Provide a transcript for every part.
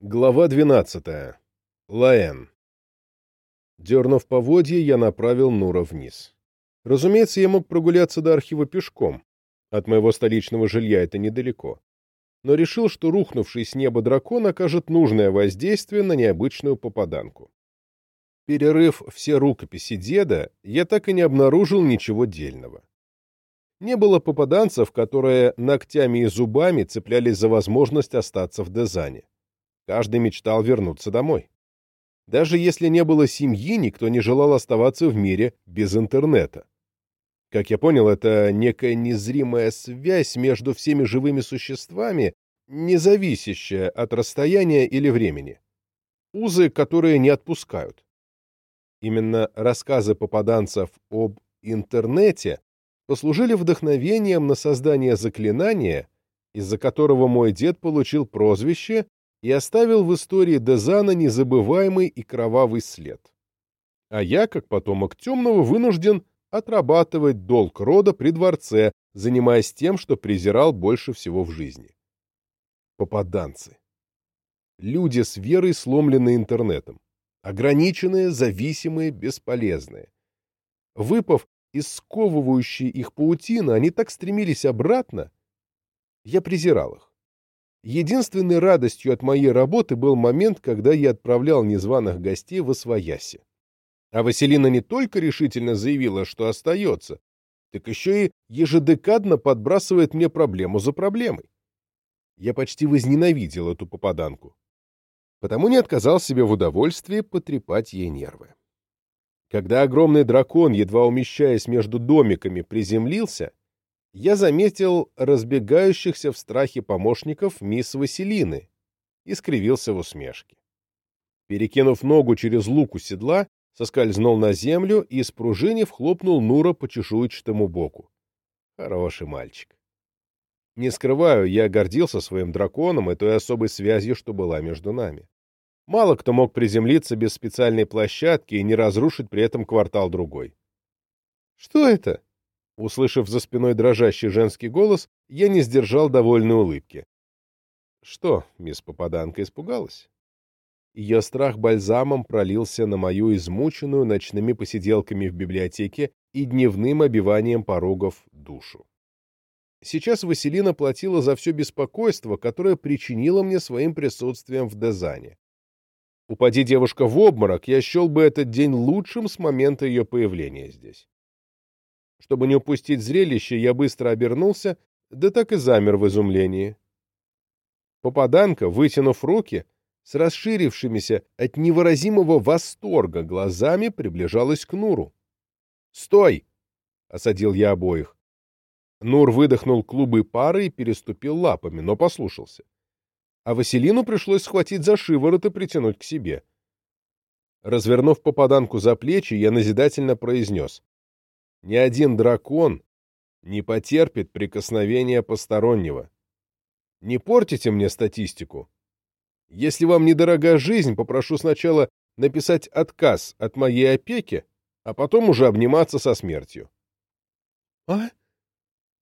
Глава 12. Лаэн. Дернув поводье, я направил Нура вниз. Разумеется, я мог прогуляться до архива пешком. От моего столичного жилья это недалеко. Но решил, что рухнувший с неба дракон окажет нужное воздействие на необычную попаданку. Перерыв все рукописи деда, я так и не обнаружил ничего дельного. Не было попаданцев, которые ногтями и зубами цеплялись за возможность остаться в Дезане. Каждый мечтал вернуться домой. Даже если не было семьи, никто не желал оставаться в мире без интернета. Как я понял, это некая незримая связь между всеми живыми существами, не зависящая от расстояния или времени. Узы, которые не отпускают. Именно рассказы попаданцев об интернете послужили вдохновением на создание заклинания, из-за которого мой дед получил прозвище и оставил в истории Дезана незабываемый и кровавый след. А я, как потомок темного, вынужден отрабатывать долг рода при дворце, занимаясь тем, что презирал больше всего в жизни. Попаданцы. Люди с верой, сломленные интернетом ограниченные, зависимые, бесполезные. Выпав из сковывающей их паутины, они так стремились обратно. Я презирал их. Единственной радостью от моей работы был момент, когда я отправлял незваных гостей в Освояси. А Василина не только решительно заявила, что остается, так еще и ежедекадно подбрасывает мне проблему за проблемой. Я почти возненавидел эту попаданку потому не отказал себе в удовольствии потрепать ей нервы. Когда огромный дракон, едва умещаясь между домиками, приземлился, я заметил разбегающихся в страхе помощников мисс Василины и скривился в усмешке. Перекинув ногу через лук у седла, соскользнул на землю и, спружинив, хлопнул Нура по чешуйчатому боку. Хороший мальчик. Не скрываю, я гордился своим драконом и той особой связью, что была между нами. Мало кто мог приземлиться без специальной площадки и не разрушить при этом квартал другой. «Что это?» Услышав за спиной дрожащий женский голос, я не сдержал довольной улыбки. «Что, мисс Попаданка испугалась?» Ее страх бальзамом пролился на мою измученную ночными посиделками в библиотеке и дневным обиванием порогов душу. Сейчас Василина платила за все беспокойство, которое причинила мне своим присутствием в Дезане. Упади девушка в обморок, я счел бы этот день лучшим с момента ее появления здесь. Чтобы не упустить зрелище, я быстро обернулся, да так и замер в изумлении. Попаданка, вытянув руки, с расширившимися от невыразимого восторга глазами приближалась к Нуру. «Стой!» — осадил я обоих. Нур выдохнул клубы пары и переступил лапами, но послушался. А Василину пришлось схватить за шиворот и притянуть к себе. Развернув попаданку за плечи, я назидательно произнес. «Ни один дракон не потерпит прикосновения постороннего. Не портите мне статистику. Если вам недорога жизнь, попрошу сначала написать отказ от моей опеки, а потом уже обниматься со смертью». «А?»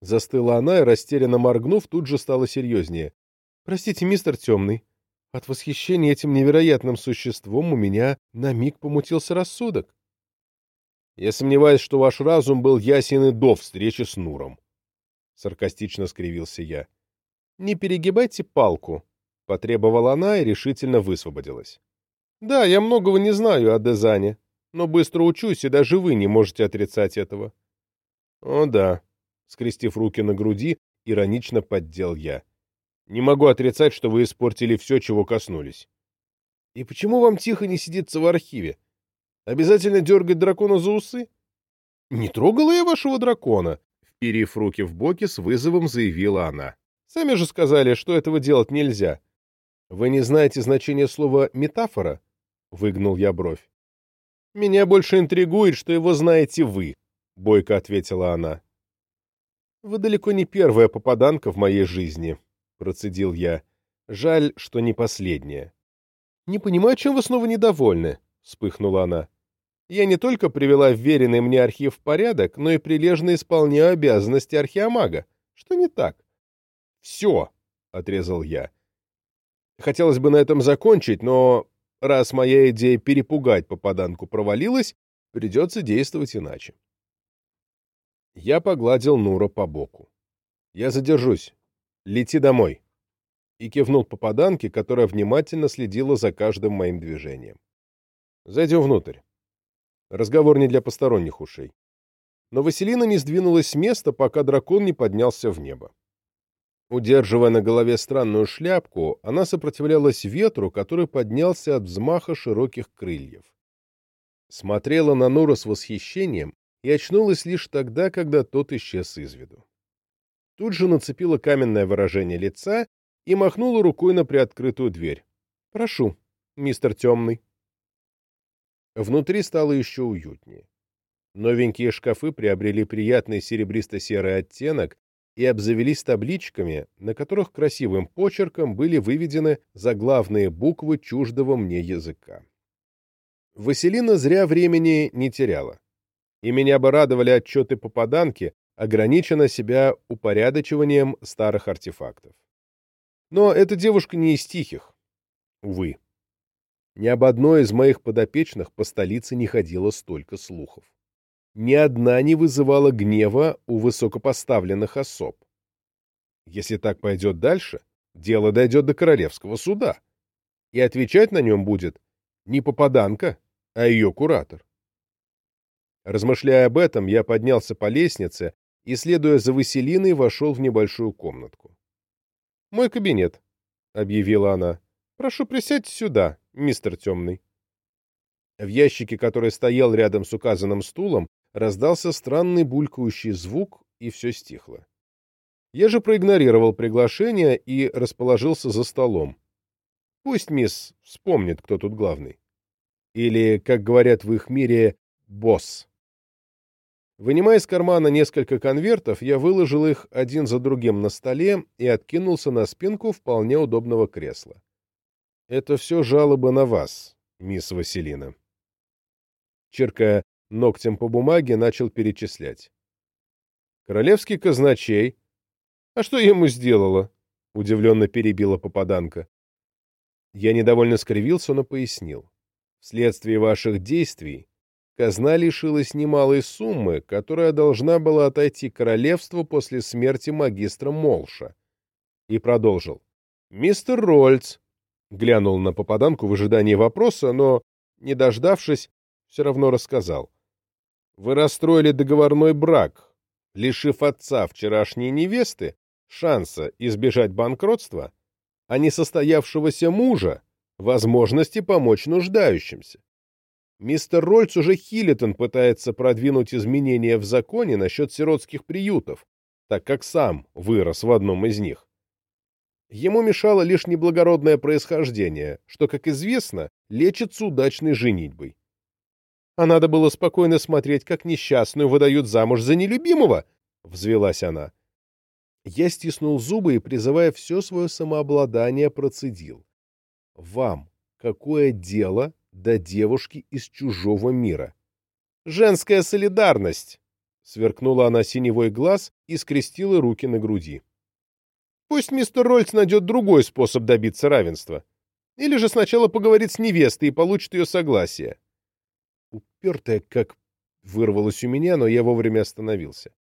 Застыла она и, растерянно моргнув, тут же стала серьезнее. «Простите, мистер Темный, от восхищения этим невероятным существом у меня на миг помутился рассудок». «Я сомневаюсь, что ваш разум был ясен и до встречи с Нуром», — саркастично скривился я. «Не перегибайте палку», — потребовала она и решительно высвободилась. «Да, я многого не знаю о Дезане, но быстро учусь, и даже вы не можете отрицать этого». «О да», скрестив руки на груди, иронично поддел я. Не могу отрицать, что вы испортили все, чего коснулись. И почему вам тихо не сидится в архиве? Обязательно дергать дракона за усы? Не трогала я вашего дракона, вперив руки в боки, с вызовом заявила она. Сами же сказали, что этого делать нельзя. Вы не знаете значение слова «метафора»? Выгнул я бровь. Меня больше интригует, что его знаете вы, бойко ответила она. «Вы далеко не первая попаданка в моей жизни», — процедил я. «Жаль, что не последняя». «Не понимаю, чем вы снова недовольны», — вспыхнула она. «Я не только привела вверенный мне архив в порядок, но и прилежно исполняю обязанности археомага. Что не так?» «Все», — отрезал я. Хотелось бы на этом закончить, но раз моя идея перепугать попаданку провалилась, придется действовать иначе. Я погладил Нура по боку. «Я задержусь. Лети домой». И кивнул попаданке, которая внимательно следила за каждым моим движением. «Зайдем внутрь. Разговор не для посторонних ушей». Но Василина не сдвинулась с места, пока дракон не поднялся в небо. Удерживая на голове странную шляпку, она сопротивлялась ветру, который поднялся от взмаха широких крыльев. Смотрела на Нура с восхищением и очнулась лишь тогда, когда тот исчез из виду. Тут же нацепила каменное выражение лица и махнула рукой на приоткрытую дверь. «Прошу, мистер Темный». Внутри стало еще уютнее. Новенькие шкафы приобрели приятный серебристо-серый оттенок и обзавелись табличками, на которых красивым почерком были выведены заглавные буквы чуждого мне языка. Василина зря времени не теряла. И меня бы радовали отчеты попаданки, ограничена себя упорядочиванием старых артефактов. Но эта девушка не из тихих. Увы. Ни об одной из моих подопечных по столице не ходило столько слухов ни одна не вызывала гнева у высокопоставленных особ. Если так пойдет дальше, дело дойдет до королевского суда, и отвечать на нем будет не попаданка, а ее куратор. Размышляя об этом, я поднялся по лестнице и, следуя за Василиной, вошел в небольшую комнатку. «Мой кабинет», — объявила она. «Прошу, присядьте сюда, мистер Темный». В ящике, который стоял рядом с указанным стулом, раздался странный булькающий звук, и все стихло. Я же проигнорировал приглашение и расположился за столом. Пусть мисс вспомнит, кто тут главный. Или, как говорят в их мире, босс. Вынимая из кармана несколько конвертов, я выложил их один за другим на столе и откинулся на спинку вполне удобного кресла. Это все жалобы на вас, мисс Василина. Черкая ногтем по бумаге начал перечислять. Королевский казначей. А что я ему сделала? Удивленно перебила попаданка. Я недовольно скривился, но пояснил. Вследствие ваших действий казна лишилась немалой суммы, которая должна была отойти королевству после смерти магистра Молша. И продолжил. «Мистер Рольц», — глянул на попаданку в ожидании вопроса, но, не дождавшись, все равно рассказал. Вы расстроили договорной брак, лишив отца вчерашней невесты шанса избежать банкротства, а несостоявшегося мужа возможности помочь нуждающимся. Мистер Рольц уже Хиллитон пытается продвинуть изменения в законе насчет сиротских приютов, так как сам вырос в одном из них. Ему мешало лишь неблагородное происхождение, что, как известно, лечится удачной женитьбой. А надо было спокойно смотреть, как несчастную выдают замуж за нелюбимого, — взвелась она. Я стиснул зубы и, призывая все свое самообладание, процедил. — Вам какое дело до девушки из чужого мира? — Женская солидарность! — сверкнула она синевой глаз и скрестила руки на груди. — Пусть мистер Рольц найдет другой способ добиться равенства. Или же сначала поговорит с невестой и получит ее согласие. Упертая, как вырвалось у меня, но я вовремя остановился.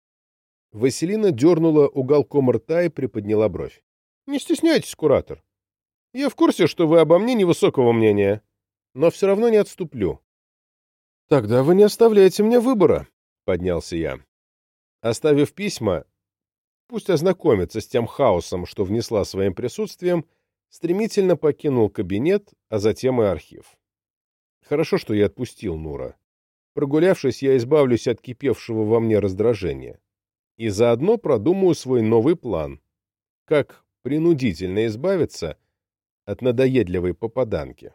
Василина дернула уголком рта и приподняла бровь. — Не стесняйтесь, куратор. Я в курсе, что вы обо мне невысокого мнения, но все равно не отступлю. — Тогда вы не оставляете мне выбора, — поднялся я. Оставив письма, пусть ознакомится с тем хаосом, что внесла своим присутствием, стремительно покинул кабинет, а затем и архив. Хорошо, что я отпустил Нура. Прогулявшись, я избавлюсь от кипевшего во мне раздражения. И заодно продумаю свой новый план. Как принудительно избавиться от надоедливой попаданки.